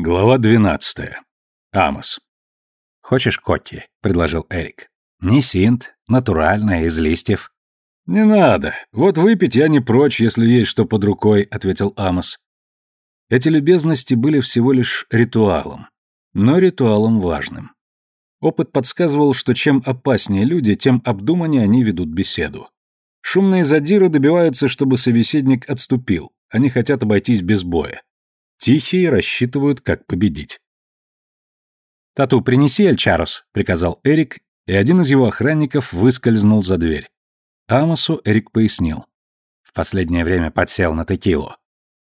Глава двенадцатая. Амос. «Хочешь коки?» — предложил Эрик. «Не синт, натуральная, из листьев». «Не надо. Вот выпить я не прочь, если есть что под рукой», — ответил Амос. Эти любезности были всего лишь ритуалом, но ритуалом важным. Опыт подсказывал, что чем опаснее люди, тем обдуманнее они ведут беседу. Шумные задиры добиваются, чтобы собеседник отступил, они хотят обойтись без боя. Тихие рассчитывают, как победить. «Тату, принеси Эльчарус», — приказал Эрик, и один из его охранников выскользнул за дверь. Амосу Эрик пояснил. В последнее время подсел на текилу.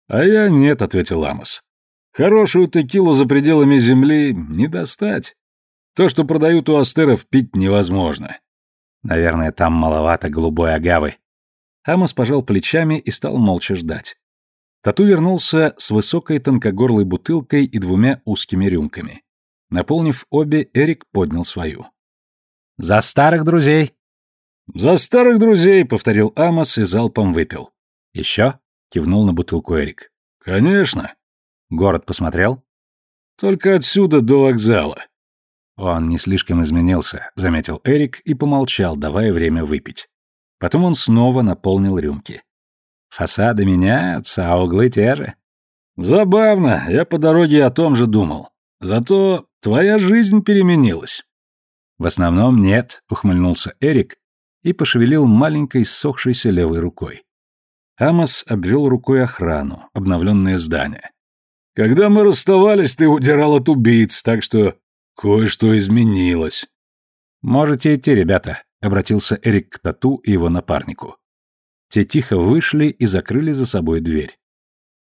«А я нет», — ответил Амос. «Хорошую текилу за пределами земли не достать. То, что продают у астеров, пить невозможно». «Наверное, там маловато голубой агавы». Амос пожал плечами и стал молча ждать. Тату вернулся с высокой тонкогорлой бутылкой и двумя узкими рюмками. Наполнив обе, Эрик поднял свою. «За старых друзей!» «За старых друзей!» — повторил Амос и залпом выпил. «Еще?» — кивнул на бутылку Эрик. «Конечно!» «Город посмотрел?» «Только отсюда до вокзала». «Он не слишком изменился», — заметил Эрик и помолчал, давая время выпить. Потом он снова наполнил рюмки. Фасады меняются, а углы те же. Забавно, я по дороге о том же думал. Зато твоя жизнь переменилась. В основном нет, ухмыльнулся Эрик и пошевелил маленькой ссохшейся левой рукой. Амос обвел рукой охрану, обновленное здание. Когда мы расставались, ты удирал от убийц, так что кое-что изменилось. Можете идти, ребята, обратился Эрик к Тату и его напарнику. Те тихо вышли и закрыли за собой дверь.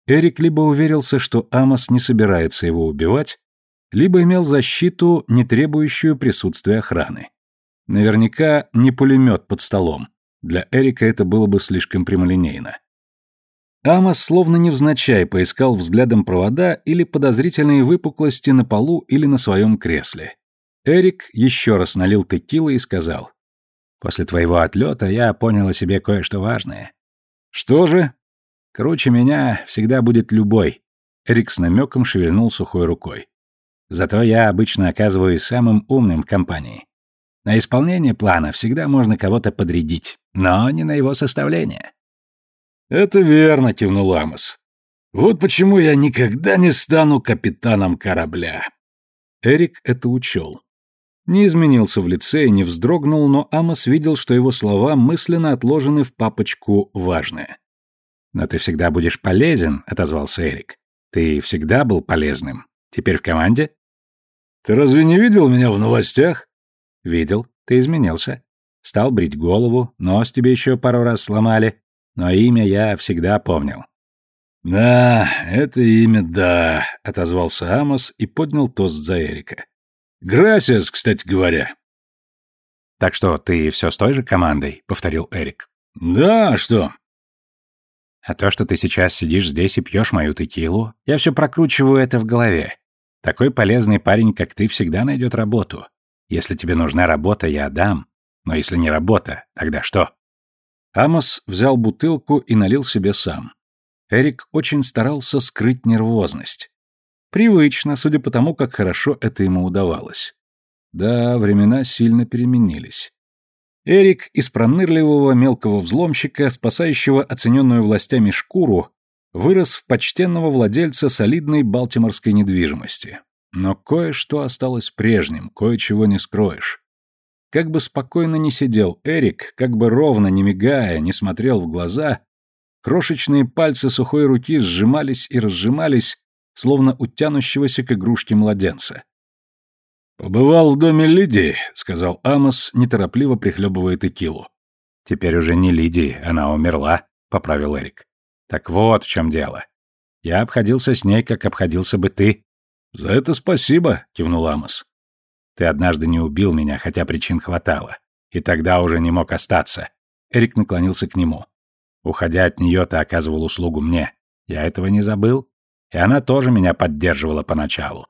Эрик либо уверился, что Амос не собирается его убивать, либо имел защиту, не требующую присутствия охраны. Наверняка не пулемет под столом. Для Эрика это было бы слишком прямолинейно. Амос словно невзначай поискал взглядом провода или подозрительные выпуклости на полу или на своем кресле. Эрик еще раз налил текилы и сказал. После твоего отлета я понял о себе кое-что важное. Что же? Круче меня всегда будет любой. Эрик с намеком шевельнул сухой рукой. Зато я обычно оказываюсь самым умным в компании. На исполнение плана всегда можно кого-то подрядить, но не на его составление. Это верно, кивнул Амос. Вот почему я никогда не стану капитаном корабля. Эрик это учел. Не изменился в лице и не вздрогнул, но Амос видел, что его слова мысленно отложены в папочку «важное». «Но ты всегда будешь полезен», — отозвался Эрик. «Ты всегда был полезным. Теперь в команде?» «Ты разве не видел меня в новостях?» «Видел. Ты изменился. Стал брить голову, нос тебе еще пару раз сломали, но имя я всегда помнил». «Да, это имя, да», — отозвался Амос и поднял тост за Эрика. Грасиас, кстати говоря. Так что ты все с той же командой, повторил Эрик. Да, а что? А то, что ты сейчас сидишь здесь и пьешь мою текилу, я все прокручиваю это в голове. Такой полезный парень, как ты, всегда найдет работу. Если тебе нужна работа, я дам. Но если не работа, тогда что? Амос взял бутылку и налил себе сам. Эрик очень старался скрыть нервозность. Привычно, судя по тому, как хорошо это ему удавалось. Да, времена сильно переменились. Эрик из пронырливого мелкого взломщика, спасающего оцененную властями шкуру, вырос в почтенного владельца солидной балтиморской недвижимости. Но кое-что осталось прежним, кое-чего не скроешь. Как бы спокойно ни сидел Эрик, как бы ровно, не мигая, не смотрел в глаза, крошечные пальцы сухой руки сжимались и разжимались, словно у тянущегося к игрушке младенца. «Побывал в доме Лидии», — сказал Амос, неторопливо прихлебывая текилу. «Теперь уже не Лидии, она умерла», — поправил Эрик. «Так вот в чем дело. Я обходился с ней, как обходился бы ты». «За это спасибо», — кивнул Амос. «Ты однажды не убил меня, хотя причин хватало. И тогда уже не мог остаться». Эрик наклонился к нему. «Уходя от нее, ты оказывал услугу мне. Я этого не забыл. И она тоже меня поддерживала поначалу.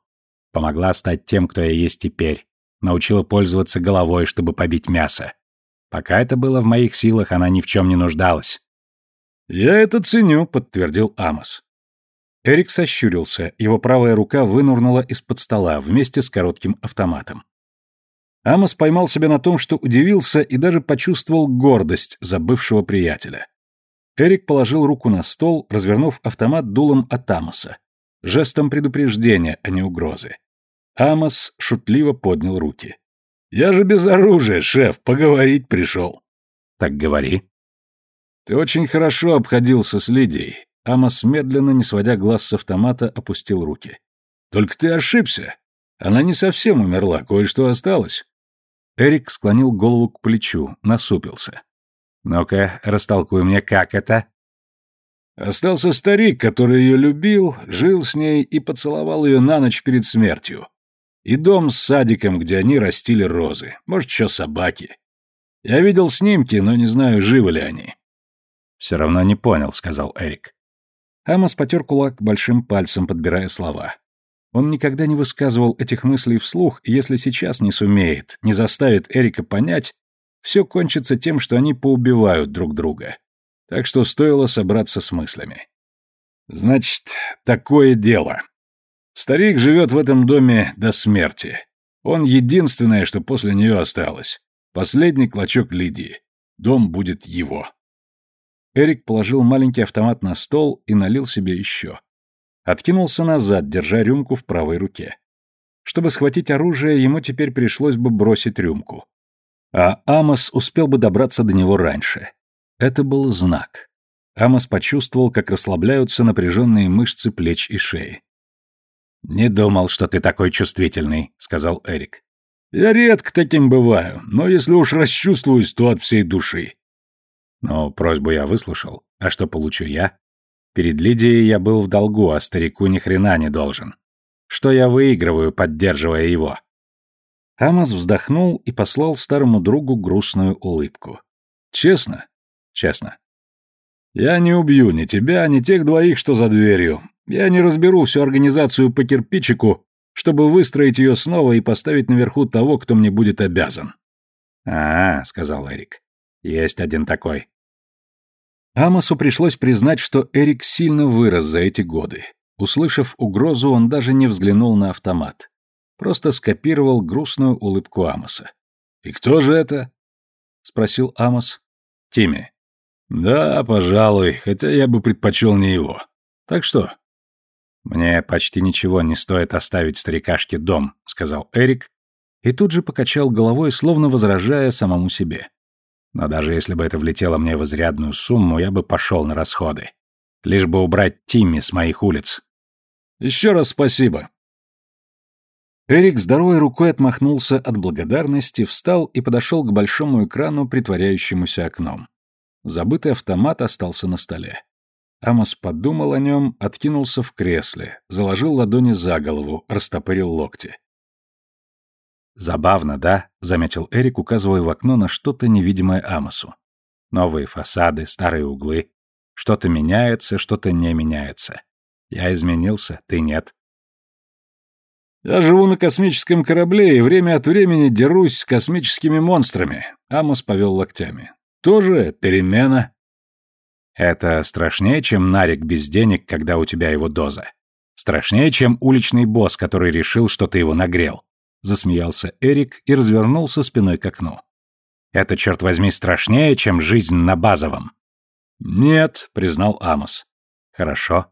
Помогла стать тем, кто я есть теперь. Научила пользоваться головой, чтобы побить мясо. Пока это было в моих силах, она ни в чем не нуждалась. «Я это ценю», — подтвердил Амос. Эрик сощурился, его правая рука вынурнула из-под стола вместе с коротким автоматом. Амос поймал себя на том, что удивился и даже почувствовал гордость за бывшего приятеля. Эрик положил руку на стол, развернув автомат дулом от Амоса, жестом предупреждения, а не угрозы. Амос шутливо поднял руки. «Я же без оружия, шеф, поговорить пришел». «Так говори». «Ты очень хорошо обходился с Лидией». Амос, медленно, не сводя глаз с автомата, опустил руки. «Только ты ошибся. Она не совсем умерла, кое-что осталось». Эрик склонил голову к плечу, насупился. «Ну-ка, растолкуй мне, как это?» Остался старик, который ее любил, жил с ней и поцеловал ее на ночь перед смертью. И дом с садиком, где они растили розы. Может, еще собаки. Я видел снимки, но не знаю, живы ли они. «Все равно не понял», — сказал Эрик. Амос потер кулак большим пальцем, подбирая слова. Он никогда не высказывал этих мыслей вслух, и если сейчас не сумеет, не заставит Эрика понять, все кончится тем, что они поубивают друг друга. Так что стоило собраться с мыслями. Значит, такое дело. Старик живет в этом доме до смерти. Он единственное, что после нее осталось. Последний клочок Лидии. Дом будет его. Эрик положил маленький автомат на стол и налил себе еще. Откинулся назад, держа рюмку в правой руке. Чтобы схватить оружие, ему теперь пришлось бы бросить рюмку. А Амос успел бы добраться до него раньше. Это был знак. Амос почувствовал, как расслабляются напряженные мышцы плеч и шеи. «Не думал, что ты такой чувствительный», — сказал Эрик. «Я редко таким бываю, но если уж расчувствуюсь, то от всей души». Но просьбу я выслушал. А что получу я? Перед Лидией я был в долгу, а старику ни хрена не должен. Что я выигрываю, поддерживая его? Амос вздохнул и послал старому другу грустную улыбку. «Честно?» «Честно». «Я не убью ни тебя, ни тех двоих, что за дверью. Я не разберу всю организацию по кирпичику, чтобы выстроить ее снова и поставить наверху того, кто мне будет обязан». «А, — сказал Эрик, — есть один такой». Амосу пришлось признать, что Эрик сильно вырос за эти годы. Услышав угрозу, он даже не взглянул на автомат. Просто скопировал грустную улыбку Амоса. «И кто же это?» — спросил Амос. «Тимми». «Да, пожалуй, хотя я бы предпочел не его. Так что?» «Мне почти ничего не стоит оставить старикашке дом», — сказал Эрик, и тут же покачал головой, словно возражая самому себе. «Но даже если бы это влетело мне в изрядную сумму, я бы пошел на расходы. Лишь бы убрать Тимми с моих улиц». «Еще раз спасибо». Эрик здоровой рукой отмахнулся от благодарности, встал и подошел к большому экрану, притворяющемуся окном. Забытый автомат остался на столе. Амос подумал о нем, откинулся в кресле, заложил ладони за голову, растопырил локти. «Забавно, да?» — заметил Эрик, указывая в окно на что-то невидимое Амосу. «Новые фасады, старые углы. Что-то меняется, что-то не меняется. Я изменился, ты нет». «Я живу на космическом корабле и время от времени дерусь с космическими монстрами», — Амос повел локтями. «Тоже перемена». Это страшнее, чем нарик без денег, когда у тебя его доза. Страшнее, чем уличный босс, который решил, что ты его нагрел. Засмеялся Эрик и развернулся спиной к окну. Это, черт возьми, страшнее, чем жизнь на базовом. Нет, признал Амос. Хорошо.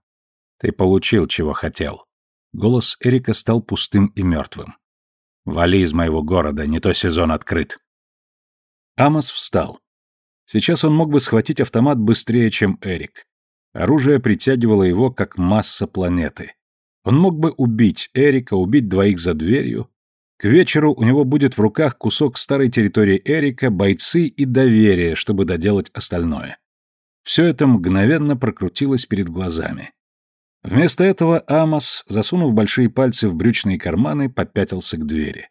Ты получил, чего хотел. Голос Эрика стал пустым и мертвым. Вали из моего города, не то сезон открыт. Амос встал. Сейчас он мог бы схватить автомат быстрее, чем Эрик. Оружие притягивало его, как масса планеты. Он мог бы убить Эрика, убить двоих за дверью. К вечеру у него будет в руках кусок старой территории Эрика, бойцы и доверие, чтобы доделать остальное. Все это мгновенно прокрутилось перед глазами. Вместо этого Амос, засунув большие пальцы в брючные карманы, попятился к двери.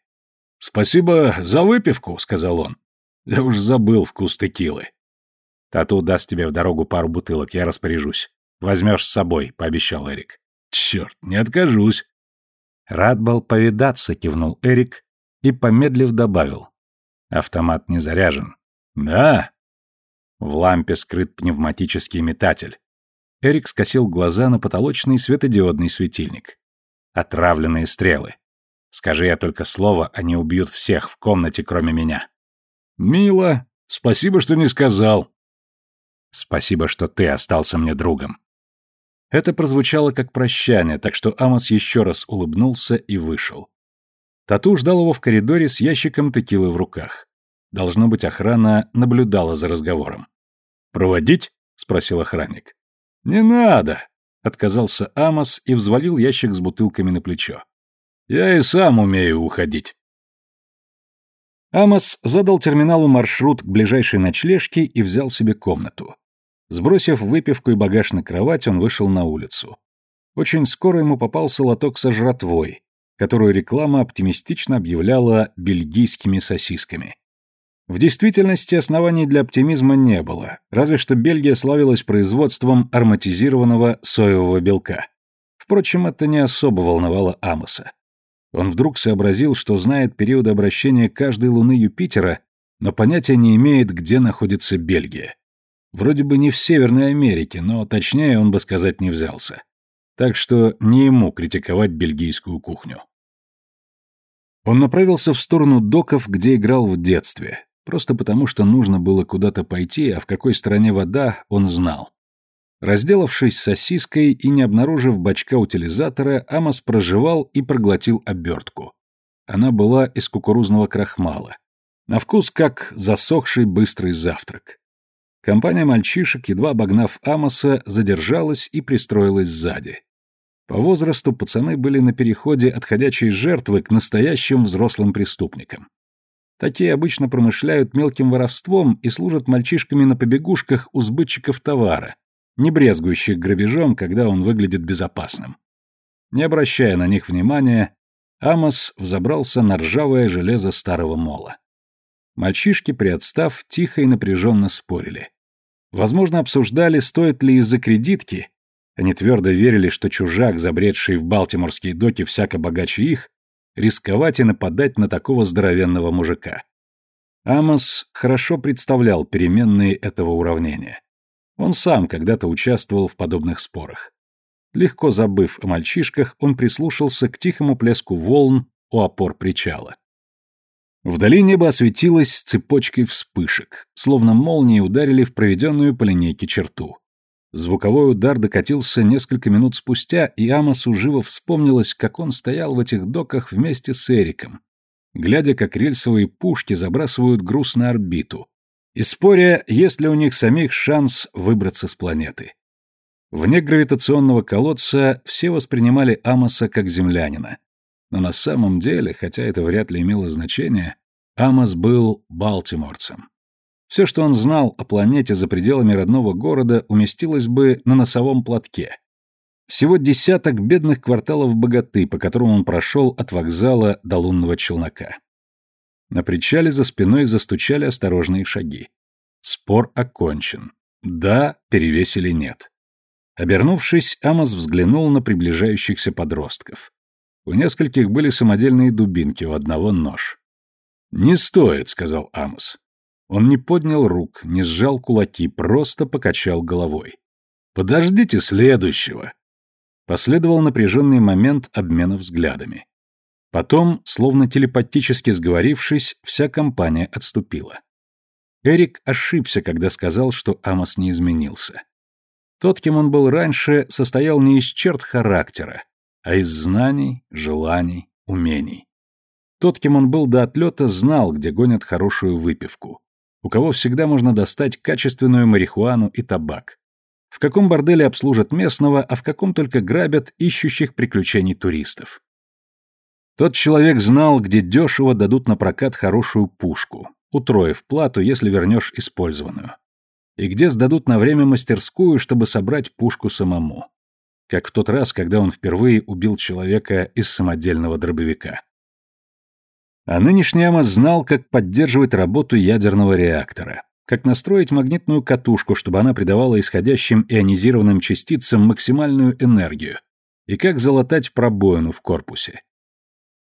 «Спасибо за выпивку», — сказал он. Я уж забыл вкус текилы. Тату даст тебе в дорогу пару бутылок, я распоряжусь. Возьмешь с собой, пообещал Эрик. Черт, не откажусь. Рад был повидаться, кивнул Эрик и, помедлив, добавил. Автомат не заряжен. Да. В лампе скрыт пневматический метатель. Эрик скосил глаза на потолочный светодиодный светильник. Отравленные стрелы. Скажи я только слово, они убьют всех в комнате, кроме меня. Мило. Спасибо, что не сказал. Спасибо, что ты остался мне другом. Это прозвучало как прощание, так что Амос еще раз улыбнулся и вышел. Тату ждал его в коридоре с ящиком текилы в руках. Должно быть, охрана наблюдала за разговором. «Проводить?» — спросил охранник. «Не надо!» — отказался Амос и взвалил ящик с бутылками на плечо. «Я и сам умею уходить». Амос задал терминалу маршрут к ближайшей ночлежке и взял себе комнату. Сбросив выпивку и багаж на кровать, он вышел на улицу. Очень скоро ему попался лоток со жратвой, которую реклама оптимистично объявляла бельгийскими сосисками. В действительности оснований для оптимизма не было, разве что Бельгия славилась производством ароматизированного соевого белка. Впрочем, это не особо волновало Амоса. Он вдруг сообразил, что знает периоды обращения каждой луны Юпитера, но понятия не имеет, где находится Бельгия. Вроде бы не в Северной Америке, но точнее он бы сказать не взялся. Так что не ему критиковать бельгийскую кухню. Он направился в сторону доков, где играл в детстве, просто потому что нужно было куда-то пойти, а в какой стороне вода он знал. Разделавшись с сосиской и не обнаружив бачка утилизатора, Амос прожевал и проглотил обертку. Она была из кукурузного крахмала. На вкус как засохший быстрый завтрак. Компания мальчишек, едва обогнав Амоса, задержалась и пристроилась сзади. По возрасту пацаны были на переходе от ходячей жертвы к настоящим взрослым преступникам. Такие обычно промышляют мелким воровством и служат мальчишками на побегушках у сбытчиков товара, не брезгующих грабежом, когда он выглядит безопасным. Не обращая на них внимания, Амос взобрался на ржавое железо старого мола. Мальчишки, приотстав, тихо и напряженно спорили. Возможно, обсуждали, стоит ли из-за кредитки они твердо верили, что чужак, забредший в Балтиморские доки всяко богаче их, рисковать и нападать на такого здоровенного мужика. Амос хорошо представлял переменные этого уравнения. Он сам когда-то участвовал в подобных спорах. Легко забыв о мальчишках, он прислушался к тихому плеску волн у опор причала. Вдали небо осветилось цепочкой вспышек, словно молнии ударили в проведенную по линейке черту. Звуковой удар докатился несколько минут спустя, и Амосу живо вспомнилось, как он стоял в этих доках вместе с Эриком, глядя, как рельсовые пушки забрасывают груз на орбиту, и споря, есть ли у них самих шанс выбраться с планеты. Вне гравитационного колодца все воспринимали Амоса как землянина. Но на самом деле, хотя это вряд ли имело значение, Амос был балтиморцем. Все, что он знал о планете за пределами родного города, уместилось бы на носовом платке. Всего десяток бедных кварталов богаты, по которым он прошел от вокзала до лунного челнока. На причале за спиной застучали осторожные шаги. Спор окончен. Да, перевесили нет. Обернувшись, Амос взглянул на приближающихся подростков. У нескольких были самодельные дубинки, у одного нож. «Не стоит», — сказал Амос. Он не поднял рук, не сжал кулаки, просто покачал головой. «Подождите следующего!» Последовал напряженный момент обмена взглядами. Потом, словно телепатически сговорившись, вся компания отступила. Эрик ошибся, когда сказал, что Амос не изменился. Тот, кем он был раньше, состоял не из черт характера, а из знаний, желаний, умений. Тот, кем он был до отлета, знал, где гонят хорошую выпивку у кого всегда можно достать качественную марихуану и табак. В каком борделе обслужат местного, а в каком только грабят ищущих приключений туристов. Тот человек знал, где дешево дадут на прокат хорошую пушку, утроив плату, если вернешь использованную. И где сдадут на время мастерскую, чтобы собрать пушку самому. Как в тот раз, когда он впервые убил человека из самодельного дробовика. А нынешний Амос знал, как поддерживать работу ядерного реактора, как настроить магнитную катушку, чтобы она придавала исходящим ионизированным частицам максимальную энергию, и как залатать пробоину в корпусе.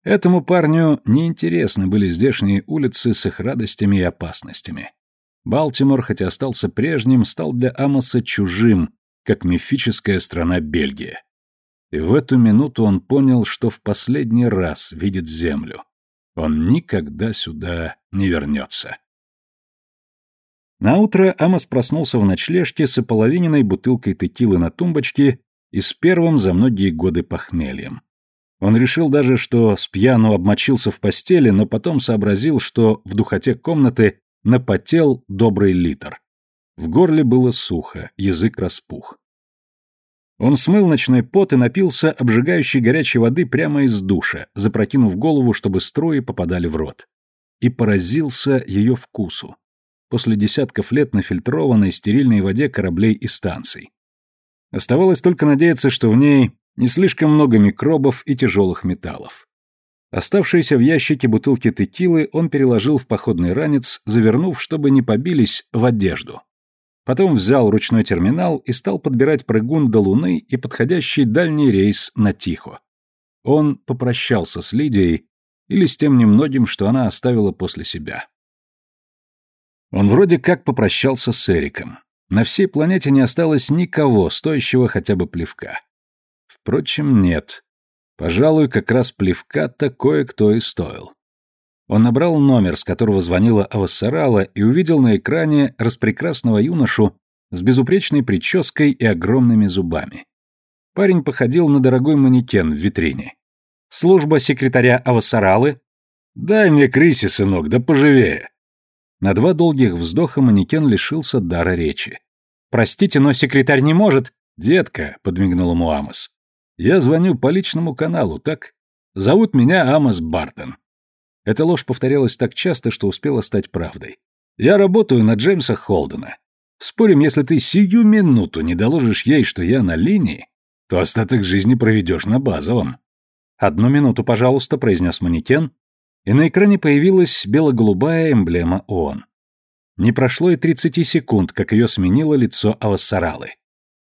Этому парню неинтересны были здешние улицы с их радостями и опасностями. Балтимор, хотя остался прежним, стал для Амоса чужим, как мифическая страна Бельгия. И в эту минуту он понял, что в последний раз видит землю. Он никогда сюда не вернется. Наутро Амос проснулся в ночлежке с ополовиненной бутылкой текилы на тумбочке и с первым за многие годы похмельем. Он решил даже, что с пьяну обмочился в постели, но потом сообразил, что в духоте комнаты напотел добрый литр. В горле было сухо, язык распух. Он смыл ночной пот и напился обжигающей горячей воды прямо из душа, запрокинув голову, чтобы струи попадали в рот. И поразился ее вкусу. После десятков лет на фильтрованной стерильной воде кораблей и станций. Оставалось только надеяться, что в ней не слишком много микробов и тяжелых металлов. Оставшиеся в ящике бутылки текилы он переложил в походный ранец, завернув, чтобы не побились, в одежду. Потом взял ручной терминал и стал подбирать прыгун до Луны и подходящий дальний рейс на Тихо. Он попрощался с Лидией или с тем немногим, что она оставила после себя. Он вроде как попрощался с Эриком. На всей планете не осталось никого, стоящего хотя бы плевка. Впрочем, нет. Пожалуй, как раз плевка-то кое-кто и стоил. Он набрал номер, с которого звонила Авассарала, и увидел на экране распрекрасного юношу с безупречной прической и огромными зубами. Парень походил на дорогой манекен в витрине. «Служба секретаря Авассаралы?» «Дай мне Криси, сынок, да поживее!» На два долгих вздоха манекен лишился дара речи. «Простите, но секретарь не может...» «Детка», — подмигнул ему Амос. «Я звоню по личному каналу, так? Зовут меня Амос Бартон. Эта ложь повторялась так часто, что успела стать правдой. «Я работаю на Джеймса Холдена. Спорим, если ты сию минуту не доложишь ей, что я на линии, то остаток жизни проведешь на базовом». «Одну минуту, пожалуйста», — произнес манекен, и на экране появилась бело-голубая эмблема ООН. Не прошло и тридцати секунд, как ее сменило лицо Авассаралы.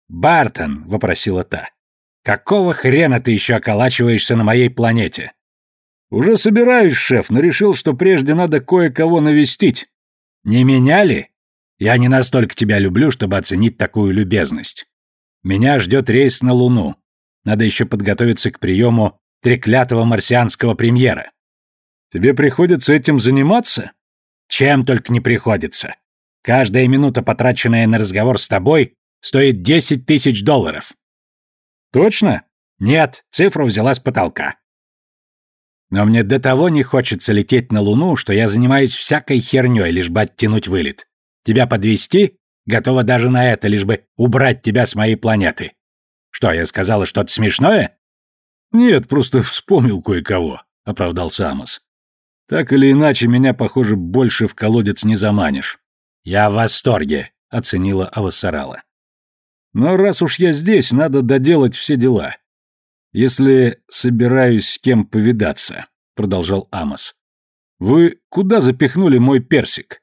«Бартон», — вопросила та, — «какого хрена ты еще околачиваешься на моей планете?» «Уже собираюсь, шеф, но решил, что прежде надо кое-кого навестить». «Не меня ли? Я не настолько тебя люблю, чтобы оценить такую любезность. Меня ждет рейс на Луну. Надо еще подготовиться к приему треклятого марсианского премьера». «Тебе приходится этим заниматься?» «Чем только не приходится. Каждая минута, потраченная на разговор с тобой, стоит десять тысяч долларов». «Точно?» «Нет, цифра взяла с потолка. Но мне до того не хочется лететь на Луну, что я занимаюсь всякой херней, лишь бы оттянуть вылет. Тебя подвести? Готова даже на это, лишь бы убрать тебя с моей планеты. Что, я сказала что-то смешное? Нет, просто вспомнил кое-кого, оправдался Амос. Так или иначе, меня, похоже, больше в колодец не заманишь. Я в восторге, оценила Авасарала. Но раз уж я здесь, надо доделать все дела. «Если собираюсь с кем повидаться», — продолжал Амос. «Вы куда запихнули мой персик?»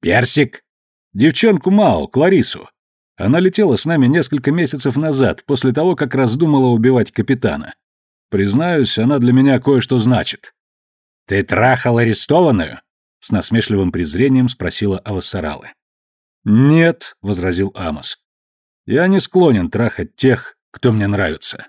«Персик?» «Девчонку Мао, Кларису. Она летела с нами несколько месяцев назад, после того, как раздумала убивать капитана. Признаюсь, она для меня кое-что значит». «Ты трахал арестованную?» — с насмешливым презрением спросила Авасаралы. «Нет», — возразил Амос. «Я не склонен трахать тех, кто мне нравится».